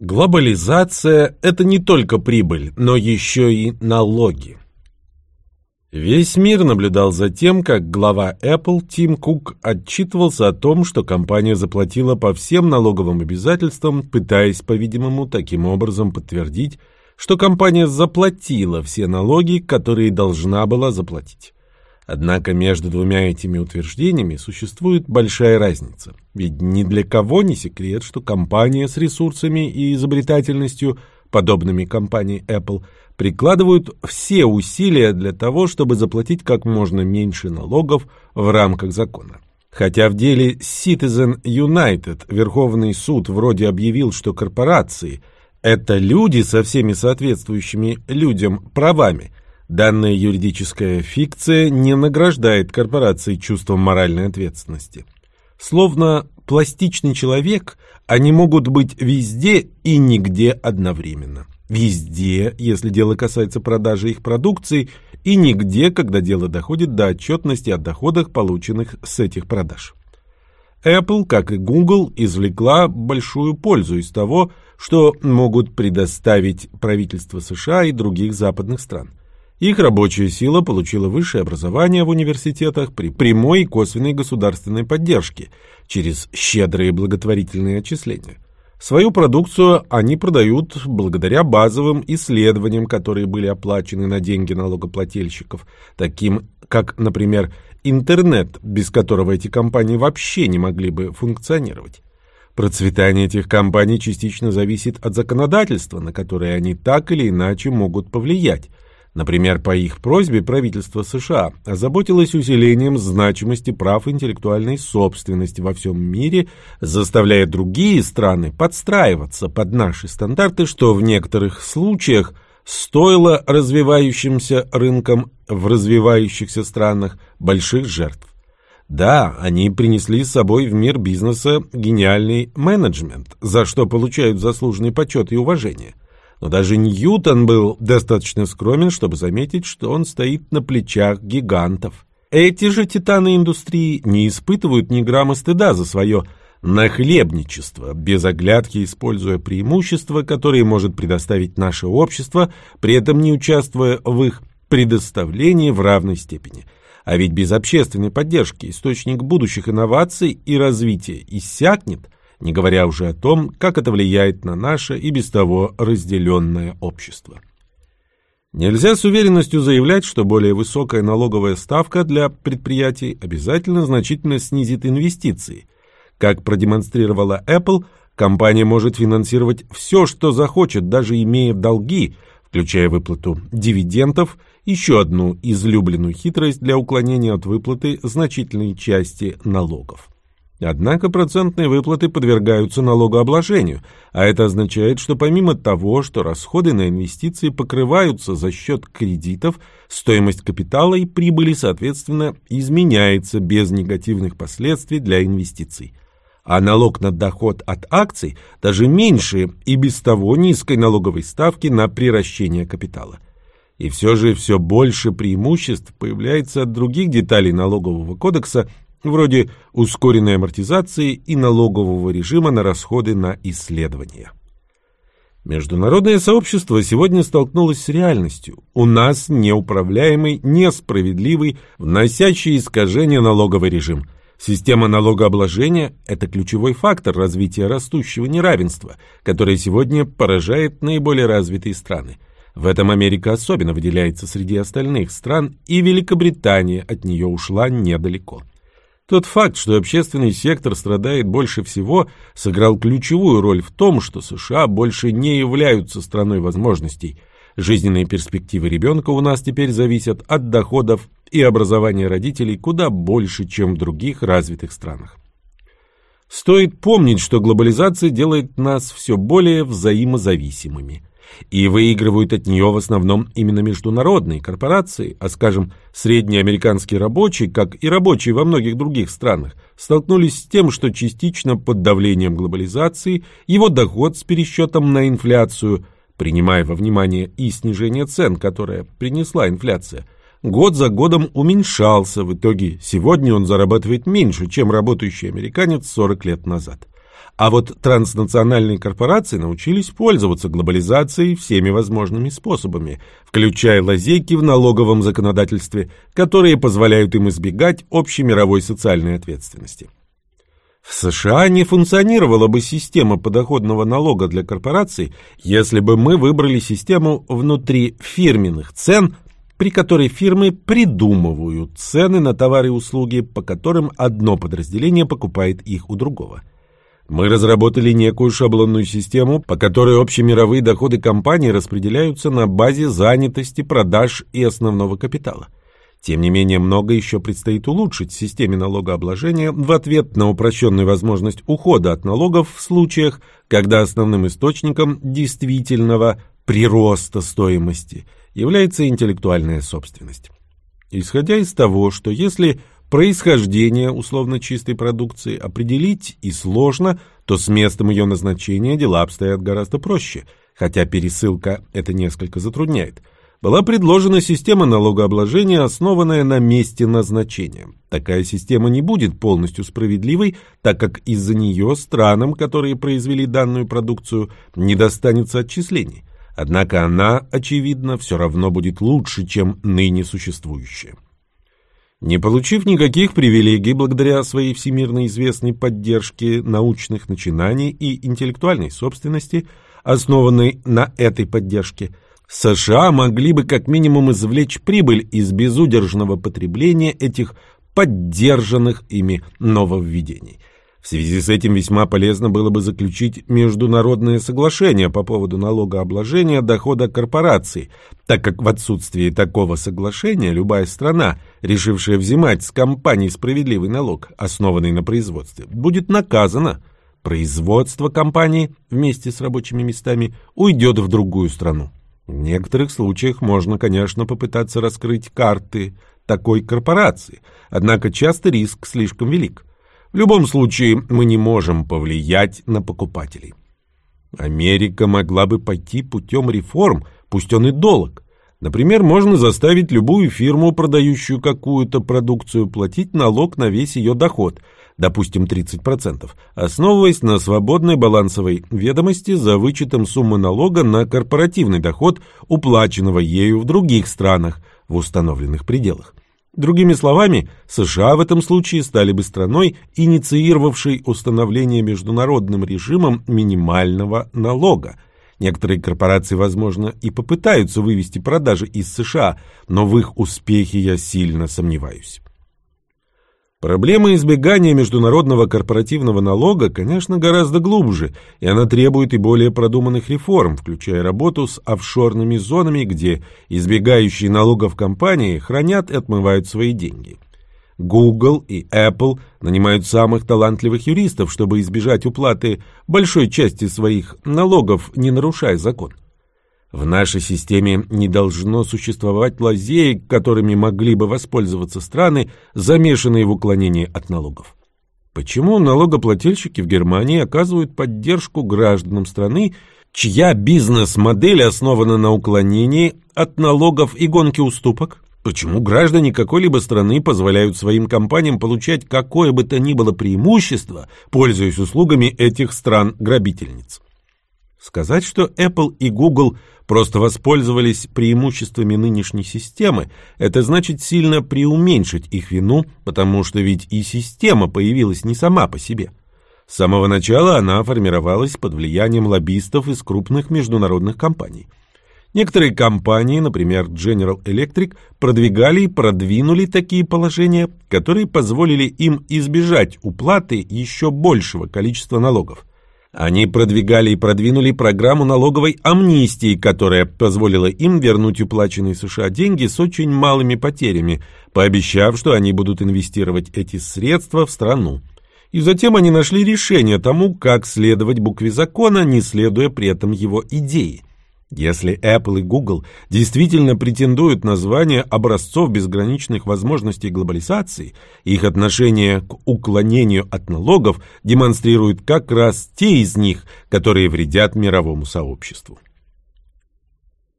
Глобализация – это не только прибыль, но еще и налоги. Весь мир наблюдал за тем, как глава Apple Тим Кук отчитывался о том, что компания заплатила по всем налоговым обязательствам, пытаясь, по-видимому, таким образом подтвердить, что компания заплатила все налоги, которые должна была заплатить. Однако между двумя этими утверждениями существует большая разница. Ведь ни для кого не секрет, что компания с ресурсами и изобретательностью, подобными компании Apple, прикладывают все усилия для того, чтобы заплатить как можно меньше налогов в рамках закона. Хотя в деле Citizen United Верховный суд вроде объявил, что корпорации – это люди со всеми соответствующими людям правами – Данная юридическая фикция не награждает корпорации чувством моральной ответственности. Словно пластичный человек, они могут быть везде и нигде одновременно. Везде, если дело касается продажи их продукции, и нигде, когда дело доходит до отчетности о доходах, полученных с этих продаж. Apple, как и Google, извлекла большую пользу из того, что могут предоставить правительства США и других западных стран. Их рабочая сила получила высшее образование в университетах при прямой и косвенной государственной поддержке через щедрые благотворительные отчисления. Свою продукцию они продают благодаря базовым исследованиям, которые были оплачены на деньги налогоплательщиков, таким как, например, интернет, без которого эти компании вообще не могли бы функционировать. Процветание этих компаний частично зависит от законодательства, на которое они так или иначе могут повлиять. Например, по их просьбе правительство США озаботилось усилением значимости прав интеллектуальной собственности во всем мире, заставляя другие страны подстраиваться под наши стандарты, что в некоторых случаях стоило развивающимся рынкам в развивающихся странах больших жертв. Да, они принесли с собой в мир бизнеса гениальный менеджмент, за что получают заслуженный почет и уважение. Но даже Ньютон был достаточно скромен, чтобы заметить, что он стоит на плечах гигантов. Эти же титаны индустрии не испытывают ни грамма стыда за свое нахлебничество, без оглядки используя преимущества, которые может предоставить наше общество, при этом не участвуя в их предоставлении в равной степени. А ведь без общественной поддержки источник будущих инноваций и развития иссякнет – не говоря уже о том, как это влияет на наше и без того разделенное общество. Нельзя с уверенностью заявлять, что более высокая налоговая ставка для предприятий обязательно значительно снизит инвестиции. Как продемонстрировала Apple, компания может финансировать все, что захочет, даже имея долги, включая выплату дивидендов, еще одну излюбленную хитрость для уклонения от выплаты значительной части налогов. Однако процентные выплаты подвергаются налогообложению, а это означает, что помимо того, что расходы на инвестиции покрываются за счет кредитов, стоимость капитала и прибыли, соответственно, изменяется без негативных последствий для инвестиций. А налог на доход от акций даже меньше и без того низкой налоговой ставки на приращение капитала. И все же все больше преимуществ появляется от других деталей налогового кодекса, вроде ускоренной амортизации и налогового режима на расходы на исследования. Международное сообщество сегодня столкнулось с реальностью. У нас неуправляемый, несправедливый, вносящий искажение налоговый режим. Система налогообложения – это ключевой фактор развития растущего неравенства, которое сегодня поражает наиболее развитые страны. В этом Америка особенно выделяется среди остальных стран, и Великобритания от нее ушла недалеко. Тот факт, что общественный сектор страдает больше всего, сыграл ключевую роль в том, что США больше не являются страной возможностей. Жизненные перспективы ребенка у нас теперь зависят от доходов и образования родителей куда больше, чем в других развитых странах. Стоит помнить, что глобализация делает нас все более взаимозависимыми и выигрывают от нее в основном именно международные корпорации, а, скажем, средний американский рабочий, как и рабочие во многих других странах, столкнулись с тем, что частично под давлением глобализации его доход с пересчетом на инфляцию, принимая во внимание и снижение цен, которое принесла инфляция, год за годом уменьшался, в итоге сегодня он зарабатывает меньше, чем работающий американец 40 лет назад. А вот транснациональные корпорации научились пользоваться глобализацией всеми возможными способами, включая лазейки в налоговом законодательстве, которые позволяют им избегать общей мировой социальной ответственности. В США не функционировала бы система подоходного налога для корпораций, если бы мы выбрали систему внутри фирменных цен, при которой фирмы придумывают цены на товары и услуги, по которым одно подразделение покупает их у другого. Мы разработали некую шаблонную систему, по которой общемировые доходы компании распределяются на базе занятости, продаж и основного капитала. Тем не менее, много еще предстоит улучшить в системе налогообложения в ответ на упрощенную возможность ухода от налогов в случаях, когда основным источником действительного прироста стоимости является интеллектуальная собственность. Исходя из того, что если происхождение условно чистой продукции определить и сложно, то с местом ее назначения дела обстоят гораздо проще, хотя пересылка это несколько затрудняет – была предложена система налогообложения, основанная на месте назначения. Такая система не будет полностью справедливой, так как из-за нее странам, которые произвели данную продукцию, не достанется отчислений. Однако она, очевидно, все равно будет лучше, чем ныне существующая. Не получив никаких привилегий благодаря своей всемирно известной поддержке научных начинаний и интеллектуальной собственности, основанной на этой поддержке – США могли бы как минимум извлечь прибыль из безудержного потребления этих поддержанных ими нововведений. В связи с этим весьма полезно было бы заключить международное соглашение по поводу налогообложения дохода корпораций, так как в отсутствии такого соглашения любая страна, решившая взимать с компаний справедливый налог, основанный на производстве, будет наказана. Производство компании вместе с рабочими местами уйдет в другую страну. В некоторых случаях можно, конечно, попытаться раскрыть карты такой корпорации, однако часто риск слишком велик. В любом случае мы не можем повлиять на покупателей. Америка могла бы пойти путем реформ, пусть он и долг. Например, можно заставить любую фирму, продающую какую-то продукцию, платить налог на весь ее доход – допустим 30%, основываясь на свободной балансовой ведомости за вычетом суммы налога на корпоративный доход, уплаченного ею в других странах в установленных пределах. Другими словами, США в этом случае стали бы страной, инициировавшей установление международным режимом минимального налога. Некоторые корпорации, возможно, и попытаются вывести продажи из США, но в их успехе я сильно сомневаюсь. Проблема избегания международного корпоративного налога, конечно, гораздо глубже, и она требует и более продуманных реформ, включая работу с офшорными зонами, где избегающие налогов компании хранят и отмывают свои деньги. Google и Apple нанимают самых талантливых юристов, чтобы избежать уплаты большой части своих налогов, не нарушая закон. В нашей системе не должно существовать лазеек, которыми могли бы воспользоваться страны, замешанные в уклонении от налогов. Почему налогоплательщики в Германии оказывают поддержку гражданам страны, чья бизнес-модель основана на уклонении от налогов и гонке уступок? Почему граждане какой-либо страны позволяют своим компаниям получать какое бы то ни было преимущество, пользуясь услугами этих стран-грабительниц? Сказать, что Apple и Google просто воспользовались преимуществами нынешней системы, это значит сильно преуменьшить их вину, потому что ведь и система появилась не сама по себе. С самого начала она формировалась под влиянием лоббистов из крупных международных компаний. Некоторые компании, например General Electric, продвигали и продвинули такие положения, которые позволили им избежать уплаты еще большего количества налогов. Они продвигали и продвинули программу налоговой амнистии, которая позволила им вернуть уплаченные США деньги с очень малыми потерями, пообещав, что они будут инвестировать эти средства в страну. И затем они нашли решение тому, как следовать букве закона, не следуя при этом его идее. Если Apple и Google действительно претендуют на звание образцов безграничных возможностей глобализации, их отношение к уклонению от налогов демонстрирует как раз те из них, которые вредят мировому сообществу.